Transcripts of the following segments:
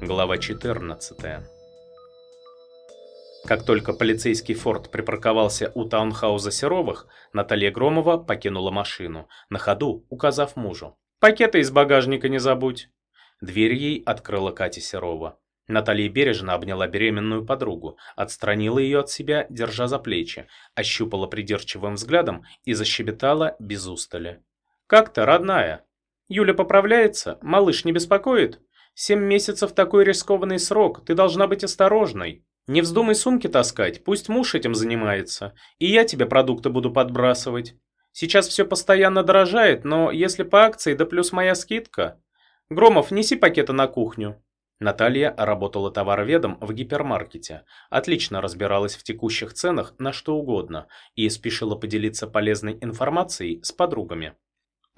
Глава 14. Как только полицейский форт припарковался у таунхауза Серовых, Наталья Громова покинула машину, на ходу указав мужу. «Пакеты из багажника не забудь!» Дверь ей открыла Катя Серова. Наталья бережно обняла беременную подругу, отстранила ее от себя, держа за плечи, ощупала придирчивым взглядом и защебетала без устали. «Как то родная? Юля поправляется? Малыш не беспокоит? Семь месяцев такой рискованный срок, ты должна быть осторожной. Не вздумай сумки таскать, пусть муж этим занимается, и я тебе продукты буду подбрасывать. Сейчас все постоянно дорожает, но если по акции, да плюс моя скидка. Громов, неси пакеты на кухню». Наталья работала товароведом в гипермаркете, отлично разбиралась в текущих ценах на что угодно и спешила поделиться полезной информацией с подругами.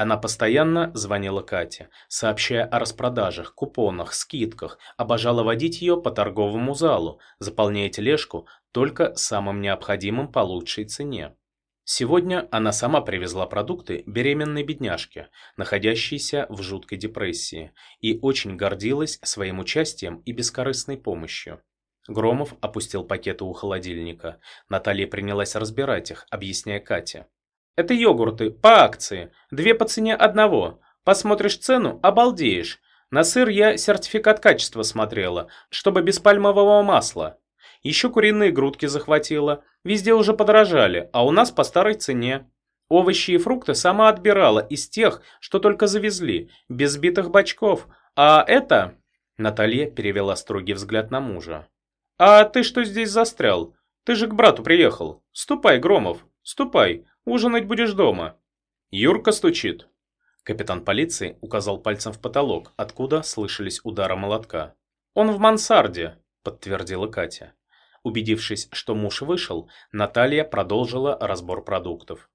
Она постоянно звонила Кате, сообщая о распродажах, купонах, скидках, обожала водить ее по торговому залу, заполняя тележку только самым необходимым по лучшей цене. Сегодня она сама привезла продукты беременной бедняжке, находящейся в жуткой депрессии, и очень гордилась своим участием и бескорыстной помощью. Громов опустил пакеты у холодильника. Наталья принялась разбирать их, объясняя Кате. «Это йогурты, по акции, две по цене одного. Посмотришь цену, обалдеешь. На сыр я сертификат качества смотрела, чтобы без пальмового масла. Еще куриные грудки захватила. Везде уже подорожали, а у нас по старой цене. Овощи и фрукты сама отбирала из тех, что только завезли, без сбитых бачков. А это...» Наталья перевела строгий взгляд на мужа. «А ты что здесь застрял? Ты же к брату приехал. Ступай, Громов, ступай, ужинать будешь дома». Юрка стучит. Капитан полиции указал пальцем в потолок, откуда слышались удары молотка. «Он в мансарде», — подтвердила Катя. Убедившись, что муж вышел, Наталья продолжила разбор продуктов.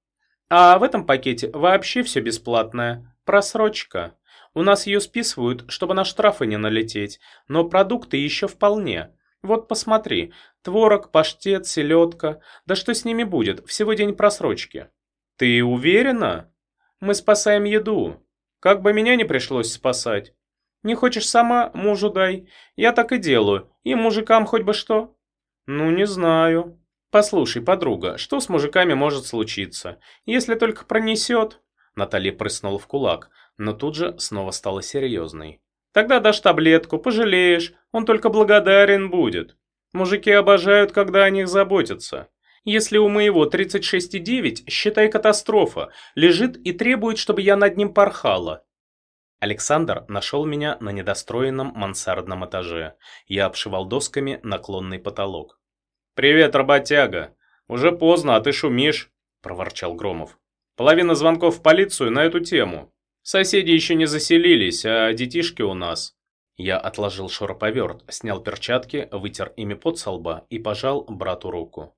«А в этом пакете вообще все бесплатное. Просрочка. У нас ее списывают, чтобы на штрафы не налететь, но продукты еще вполне. Вот посмотри, творог, паштет, селедка. Да что с ними будет, всего день просрочки». «Ты уверена?» «Мы спасаем еду. Как бы меня не пришлось спасать. Не хочешь сама, мужу дай. Я так и делаю. И мужикам хоть бы что». «Ну, не знаю». «Послушай, подруга, что с мужиками может случиться? Если только пронесет...» Наталья прыснула в кулак, но тут же снова стала серьезной. «Тогда дашь таблетку, пожалеешь, он только благодарен будет. Мужики обожают, когда о них заботятся. Если у моего 36,9, считай катастрофа, лежит и требует, чтобы я над ним порхала. Александр нашел меня на недостроенном мансардном этаже. Я обшивал досками наклонный потолок. «Привет, работяга! Уже поздно, а ты шумишь!» – проворчал Громов. «Половина звонков в полицию на эту тему. Соседи еще не заселились, а детишки у нас». Я отложил шуруповерт, снял перчатки, вытер ими под со лба и пожал брату руку.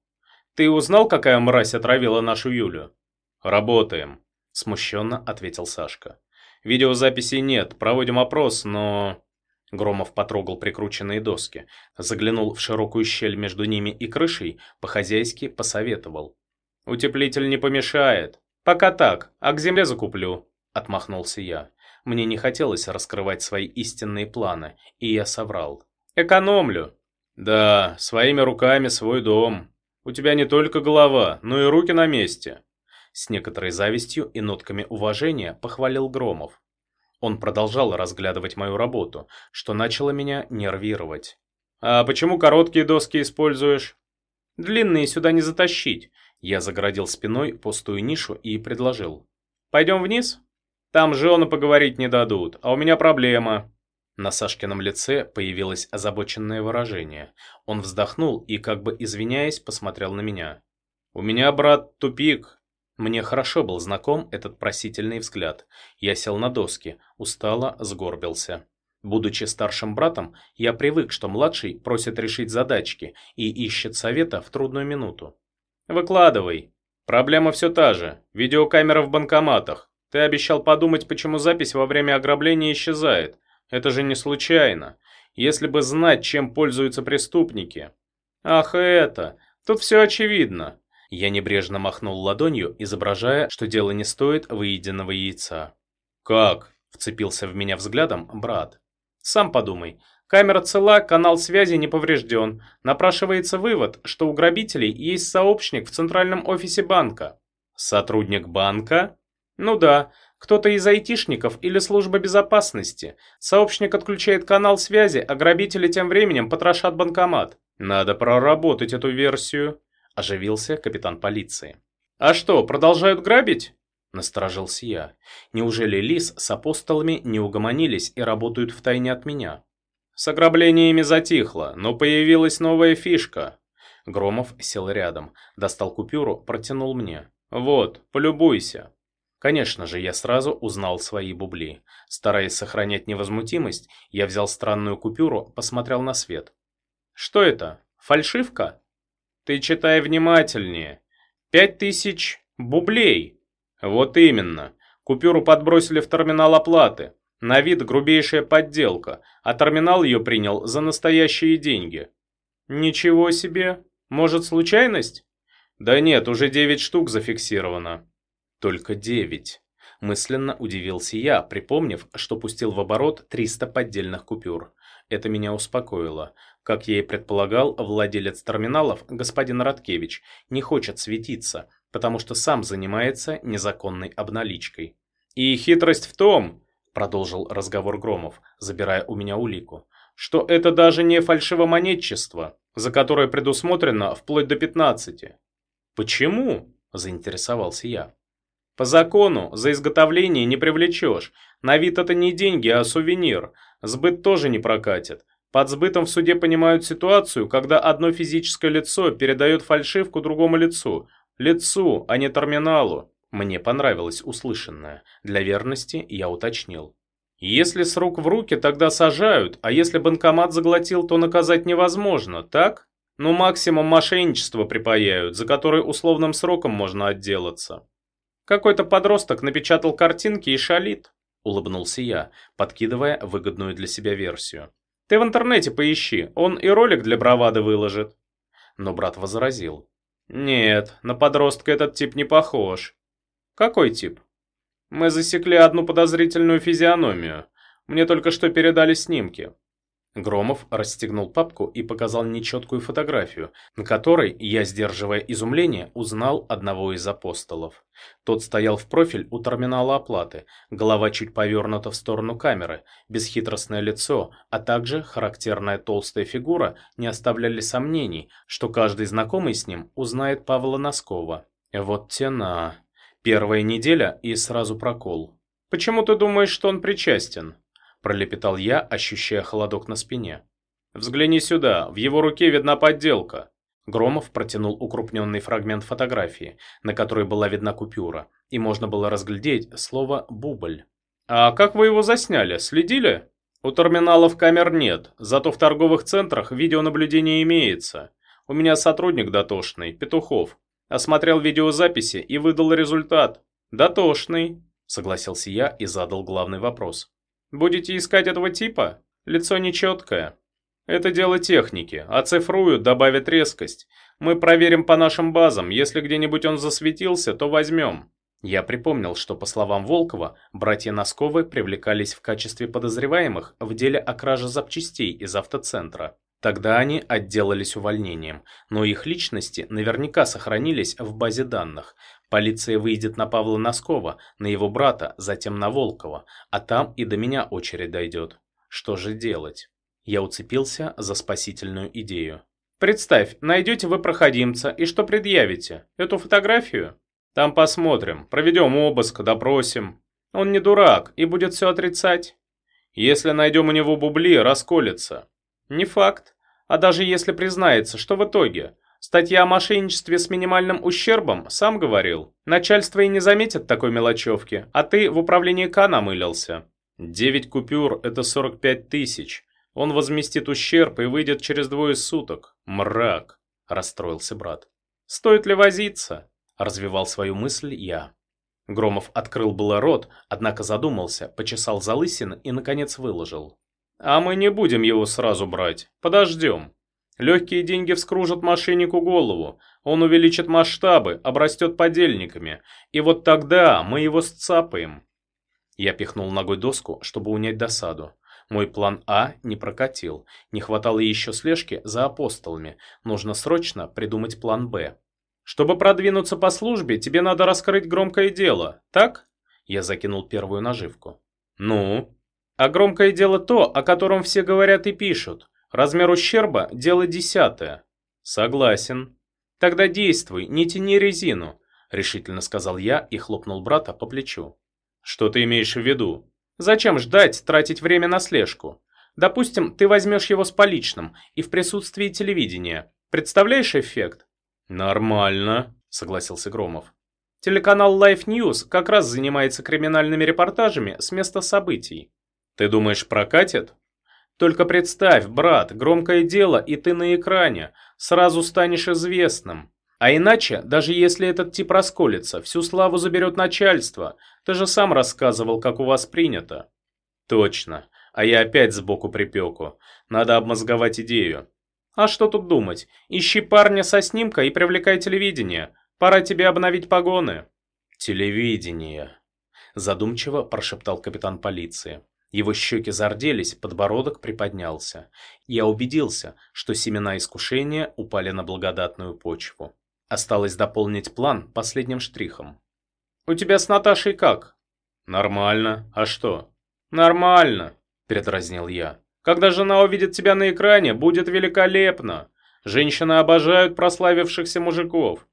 «Ты узнал, какая мразь отравила нашу Юлю?» «Работаем», – смущенно ответил Сашка. Видеозаписей нет, проводим опрос, но...» Громов потрогал прикрученные доски, заглянул в широкую щель между ними и крышей, по-хозяйски посоветовал. «Утеплитель не помешает. Пока так, а к земле закуплю», — отмахнулся я. Мне не хотелось раскрывать свои истинные планы, и я соврал. «Экономлю». «Да, своими руками свой дом. У тебя не только голова, но и руки на месте. С некоторой завистью и нотками уважения похвалил Громов. Он продолжал разглядывать мою работу, что начало меня нервировать. «А почему короткие доски используешь?» «Длинные сюда не затащить». Я загородил спиной пустую нишу и предложил. «Пойдем вниз? Там жены поговорить не дадут, а у меня проблема». На Сашкином лице появилось озабоченное выражение. Он вздохнул и, как бы извиняясь, посмотрел на меня. «У меня, брат, тупик. Мне хорошо был знаком этот просительный взгляд. Я сел на доски, устало сгорбился. Будучи старшим братом, я привык, что младший просит решить задачки и ищет совета в трудную минуту. «Выкладывай. Проблема все та же. Видеокамера в банкоматах. Ты обещал подумать, почему запись во время ограбления исчезает. Это же не случайно. Если бы знать, чем пользуются преступники». «Ах, это! Тут все очевидно. Я небрежно махнул ладонью, изображая, что дело не стоит выеденного яйца. «Как?» – вцепился в меня взглядом брат. «Сам подумай. Камера цела, канал связи не поврежден. Напрашивается вывод, что у грабителей есть сообщник в центральном офисе банка. Сотрудник банка? Ну да, кто-то из айтишников или служба безопасности. Сообщник отключает канал связи, а грабители тем временем потрошат банкомат. Надо проработать эту версию, оживился капитан полиции. А что, продолжают грабить? Насторожился я. Неужели Лис с апостолами не угомонились и работают втайне от меня? С ограблениями затихло, но появилась новая фишка. Громов сел рядом, достал купюру, протянул мне. «Вот, полюбуйся». Конечно же, я сразу узнал свои бубли. Стараясь сохранять невозмутимость, я взял странную купюру, посмотрел на свет. «Что это? Фальшивка?» «Ты читай внимательнее. Пять тысяч бублей». «Вот именно. Купюру подбросили в терминал оплаты. На вид грубейшая подделка, а терминал ее принял за настоящие деньги. Ничего себе. Может, случайность? Да нет, уже девять штук зафиксировано. Только девять. Мысленно удивился я, припомнив, что пустил в оборот 300 поддельных купюр. Это меня успокоило. Как я и предполагал, владелец терминалов, господин Радкевич, не хочет светиться, потому что сам занимается незаконной обналичкой. И хитрость в том, продолжил разговор Громов, забирая у меня улику, что это даже не фальшивомонетчество, за которое предусмотрено вплоть до 15. Почему? заинтересовался я. По закону, за изготовление не привлечешь. На вид это не деньги, а сувенир. Сбыт тоже не прокатит. Под сбытом в суде понимают ситуацию, когда одно физическое лицо передает фальшивку другому лицу. Лицу, а не терминалу. Мне понравилось услышанное. Для верности я уточнил. Если с рук в руки, тогда сажают, а если банкомат заглотил, то наказать невозможно, так? Ну максимум мошенничество припаяют, за которое условным сроком можно отделаться. Какой-то подросток напечатал картинки и шалит, улыбнулся я, подкидывая выгодную для себя версию. Ты в интернете поищи, он и ролик для бравады выложит. Но брат возразил. Нет, на подростка этот тип не похож. «Какой тип?» «Мы засекли одну подозрительную физиономию. Мне только что передали снимки». Громов расстегнул папку и показал нечеткую фотографию, на которой я, сдерживая изумление, узнал одного из апостолов. Тот стоял в профиль у терминала оплаты, голова чуть повернута в сторону камеры, бесхитростное лицо, а также характерная толстая фигура не оставляли сомнений, что каждый знакомый с ним узнает Павла Носкова. Вот тена. Первая неделя и сразу прокол. «Почему ты думаешь, что он причастен?» Пролепетал я, ощущая холодок на спине. «Взгляни сюда, в его руке видна подделка». Громов протянул укрупненный фрагмент фотографии, на которой была видна купюра, и можно было разглядеть слово «бубль». «А как вы его засняли? Следили?» «У терминалов камер нет, зато в торговых центрах видеонаблюдение имеется. У меня сотрудник дотошный, Петухов. Осмотрел видеозаписи и выдал результат. Дотошный, согласился я и задал главный вопрос. Будете искать этого типа? Лицо нечеткое. Это дело техники. Оцифруют, добавят резкость. Мы проверим по нашим базам. Если где-нибудь он засветился, то возьмем. Я припомнил, что, по словам Волкова, братья Носковы привлекались в качестве подозреваемых в деле о краже запчастей из автоцентра. Тогда они отделались увольнением, но их личности наверняка сохранились в базе данных. Полиция выйдет на Павла Носкова, на его брата, затем на Волкова, а там и до меня очередь дойдет. Что же делать? Я уцепился за спасительную идею. Представь, найдете вы проходимца, и что предъявите? Эту фотографию? Там посмотрим, проведем обыск, допросим. Он не дурак и будет все отрицать. Если найдем у него бубли, расколется. Не факт. А даже если признается, что в итоге? Статья о мошенничестве с минимальным ущербом, сам говорил. Начальство и не заметит такой мелочевки, а ты в управлении К намылился. Девять купюр – это 45 тысяч. Он возместит ущерб и выйдет через двое суток. Мрак, расстроился брат. Стоит ли возиться? Развивал свою мысль я. Громов открыл было рот, однако задумался, почесал залысин и, наконец, выложил. А мы не будем его сразу брать. Подождем. Легкие деньги вскружат мошеннику голову. Он увеличит масштабы, обрастет подельниками. И вот тогда мы его сцапаем. Я пихнул ногой доску, чтобы унять досаду. Мой план А не прокатил. Не хватало еще слежки за апостолами. Нужно срочно придумать план Б. Чтобы продвинуться по службе, тебе надо раскрыть громкое дело, так? Я закинул первую наживку. Ну? А громкое дело то, о котором все говорят и пишут. Размер ущерба – дело десятое. Согласен. Тогда действуй, не тяни резину, решительно сказал я и хлопнул брата по плечу. Что ты имеешь в виду? Зачем ждать, тратить время на слежку? Допустим, ты возьмешь его с поличным и в присутствии телевидения. Представляешь эффект? Нормально, согласился Громов. Телеканал Life News как раз занимается криминальными репортажами с места событий. Ты думаешь, прокатит? Только представь, брат, громкое дело, и ты на экране. Сразу станешь известным. А иначе, даже если этот тип расколется, всю славу заберет начальство. Ты же сам рассказывал, как у вас принято. Точно. А я опять сбоку припеку. Надо обмозговать идею. А что тут думать? Ищи парня со снимка и привлекай телевидение. Пора тебе обновить погоны. Телевидение. Задумчиво прошептал капитан полиции. Его щеки зарделись, подбородок приподнялся. Я убедился, что семена искушения упали на благодатную почву. Осталось дополнить план последним штрихом. «У тебя с Наташей как?» «Нормально. А что?» «Нормально», – передразнил я. «Когда жена увидит тебя на экране, будет великолепно. Женщины обожают прославившихся мужиков».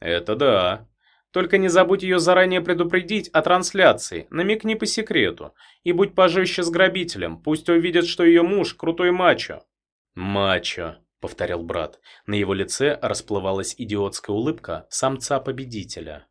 «Это да. Только не забудь ее заранее предупредить о трансляции, намекни по секрету. И будь пожестче с грабителем, пусть увидит, что ее муж крутой мачо». «Мачо», повторил брат. На его лице расплывалась идиотская улыбка самца-победителя.